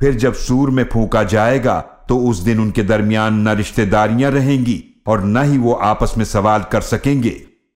फिर जब सूर में फूका जाएगा तो उस दिन उनके दरमियान न रिश्तेदारियाँ रहेंगी और न ही वो आपस में सवाल कर सकेंगे।